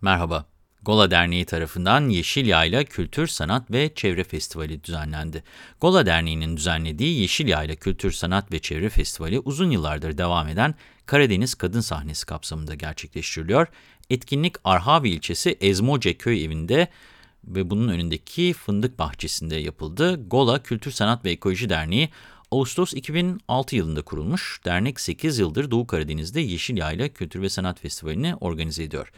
Merhaba. Gola Derneği tarafından Yeşil Yayla Kültür, Sanat ve Çevre Festivali düzenlendi. Gola Derneği'nin düzenlediği Yeşil Yayla Kültür, Sanat ve Çevre Festivali uzun yıllardır devam eden Karadeniz Kadın Sahnesi kapsamında gerçekleştiriliyor. Etkinlik Arhavi ilçesi Ezmoce Köy Evi'nde ve bunun önündeki fındık bahçesinde yapıldı. Gola Kültür, Sanat ve Ekoloji Derneği Ağustos 2006 yılında kurulmuş. Dernek 8 yıldır Doğu Karadeniz'de Yeşil Yayla Kültür ve Sanat Festivali'ni organize ediyor.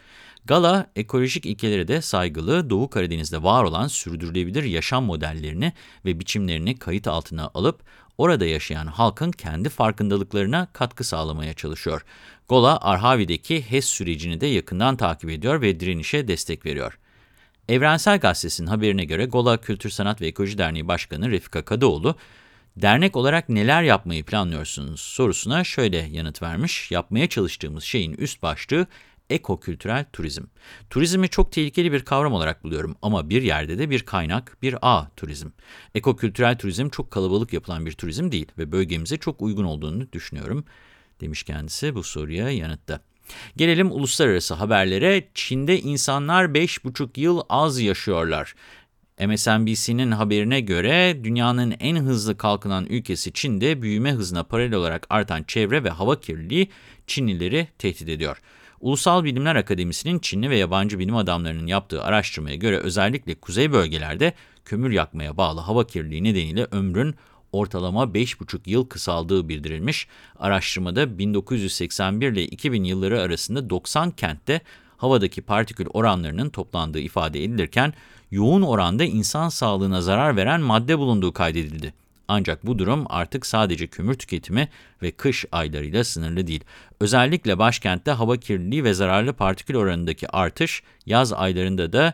Gala, ekolojik ilkelere de saygılı Doğu Karadeniz'de var olan sürdürülebilir yaşam modellerini ve biçimlerini kayıt altına alıp orada yaşayan halkın kendi farkındalıklarına katkı sağlamaya çalışıyor. Gola, Arhavi'deki HES sürecini de yakından takip ediyor ve direnişe destek veriyor. Evrensel Gazetesi'nin haberine göre Gola Kültür Sanat ve Ekoloji Derneği Başkanı Refika Kadıoğlu, dernek olarak neler yapmayı planlıyorsunuz sorusuna şöyle yanıt vermiş. Yapmaya çalıştığımız şeyin üst başlığı ekokültürel turizm. Turizmi çok tehlikeli bir kavram olarak buluyorum ama bir yerde de bir kaynak, bir ağ turizm. Ekokültürel turizm çok kalabalık yapılan bir turizm değil ve bölgemize çok uygun olduğunu düşünüyorum, demiş kendisi bu soruya yanıtta. Gelelim uluslararası haberlere. Çin'de insanlar 5,5 yıl az yaşıyorlar. MSNBC'nin haberine göre dünyanın en hızlı kalkınan ülkesi Çin'de büyüme hızına paralel olarak artan çevre ve hava kirliliği Çinlileri tehdit ediyor. Ulusal Bilimler Akademisi'nin Çinli ve yabancı bilim adamlarının yaptığı araştırmaya göre özellikle kuzey bölgelerde kömür yakmaya bağlı hava kirliliği nedeniyle ömrün ortalama 5,5 yıl kısaldığı bildirilmiş. Araştırmada 1981 ile 2000 yılları arasında 90 kentte havadaki partikül oranlarının toplandığı ifade edilirken yoğun oranda insan sağlığına zarar veren madde bulunduğu kaydedildi. Ancak bu durum artık sadece kömür tüketimi ve kış aylarıyla sınırlı değil. Özellikle başkentte hava kirliliği ve zararlı partikül oranındaki artış yaz aylarında da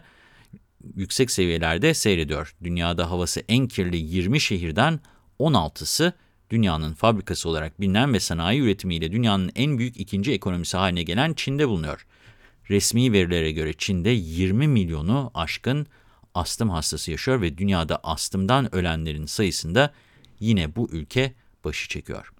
yüksek seviyelerde seyrediyor. Dünyada havası en kirli 20 şehirden 16'sı dünyanın fabrikası olarak bilinen ve sanayi üretimiyle dünyanın en büyük ikinci ekonomisi haline gelen Çin'de bulunuyor. Resmi verilere göre Çin'de 20 milyonu aşkın astım hastası yaşıyor ve dünyada astımdan ölenlerin sayısında yine bu ülke başı çekiyor.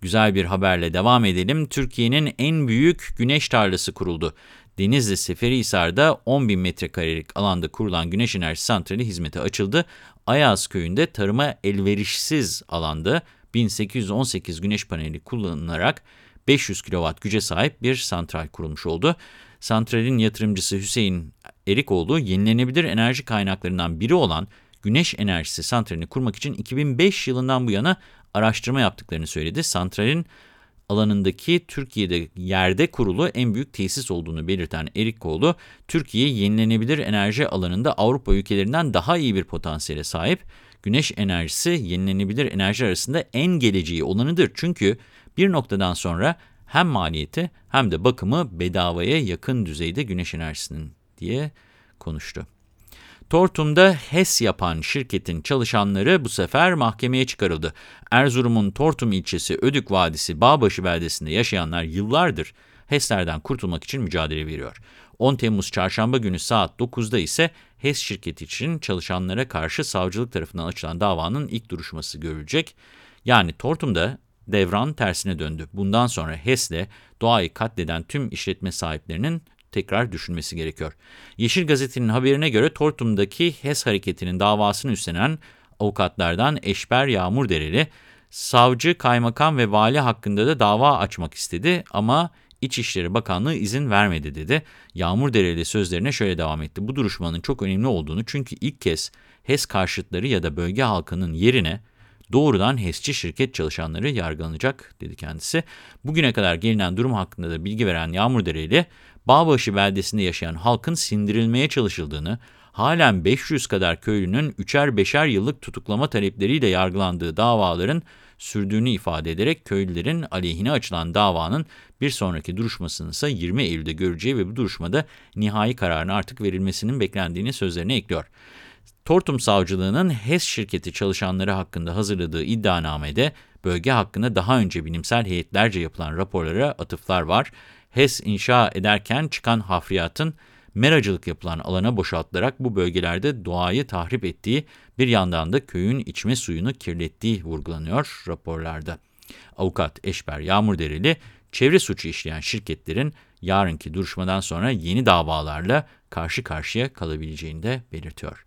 Güzel bir haberle devam edelim. Türkiye'nin en büyük güneş tarlası kuruldu. Denizli Seferihisar'da 10 bin metrekarelik alanda kurulan güneş enerji santrali hizmete açıldı. Ayaz köyünde tarıma elverişsiz alanda 1818 güneş paneli kullanılarak 500 kW güce sahip bir santral kurulmuş oldu. Santralin yatırımcısı Hüseyin Erikoğlu, yenilenebilir enerji kaynaklarından biri olan güneş enerjisi santralini kurmak için 2005 yılından bu yana araştırma yaptıklarını söyledi. Santralin alanındaki Türkiye'de yerde kurulu en büyük tesis olduğunu belirten Erikoğlu, Türkiye yenilenebilir enerji alanında Avrupa ülkelerinden daha iyi bir potansiyele sahip. Güneş enerjisi yenilenebilir enerji arasında en geleceği olanıdır. Çünkü bir noktadan sonra hem maliyeti hem de bakımı bedavaya yakın düzeyde güneş enerjisinin diye konuştu. Tortum'da HES yapan şirketin çalışanları bu sefer mahkemeye çıkarıldı. Erzurum'un Tortum ilçesi Ödük Vadisi Bağbaşı beldesinde yaşayanlar yıllardır HES'lerden kurtulmak için mücadele veriyor. 10 Temmuz çarşamba günü saat 9'da ise HES şirketi için çalışanlara karşı savcılık tarafından açılan davanın ilk duruşması görülecek. Yani Tortum'da devran tersine döndü. Bundan sonra HES'le doğayı katleden tüm işletme sahiplerinin tekrar düşünmesi gerekiyor. Yeşil Gazete'nin haberine göre Tortum'daki HES hareketinin davasını üstlenen avukatlardan Eşber Yağmur Dereli, savcı, kaymakam ve vali hakkında da dava açmak istedi ama İçişleri Bakanlığı izin vermedi dedi. Yağmur Dereli sözlerine şöyle devam etti. Bu duruşmanın çok önemli olduğunu çünkü ilk kez HES karşıtları ya da bölge halkının yerine doğrudan HES'çi şirket çalışanları yargılanacak dedi kendisi. Bugüne kadar gelinen durum hakkında da bilgi veren Yağmur Dereli, Bağbaşı beldesinde yaşayan halkın sindirilmeye çalışıldığını, halen 500 kadar köylünün üçer beşer yıllık tutuklama talepleriyle yargılandığı davaların sürdüğünü ifade ederek köylülerin aleyhine açılan davanın bir sonraki duruşmasını ise 20 Eylül'de göreceği ve bu duruşmada nihai kararın artık verilmesinin beklendiğini sözlerine ekliyor. Tortum Savcılığı'nın HES şirketi çalışanları hakkında hazırladığı iddianamede bölge hakkında daha önce bilimsel heyetlerce yapılan raporlara atıflar var. HES inşa ederken çıkan hafriyatın meracılık yapılan alana boşaltılarak bu bölgelerde doğayı tahrip ettiği, bir yandan da köyün içme suyunu kirlettiği vurgulanıyor raporlarda. Avukat Eşber Yağmurdereli, çevre suçu işleyen şirketlerin yarınki duruşmadan sonra yeni davalarla karşı karşıya kalabileceğini de belirtiyor.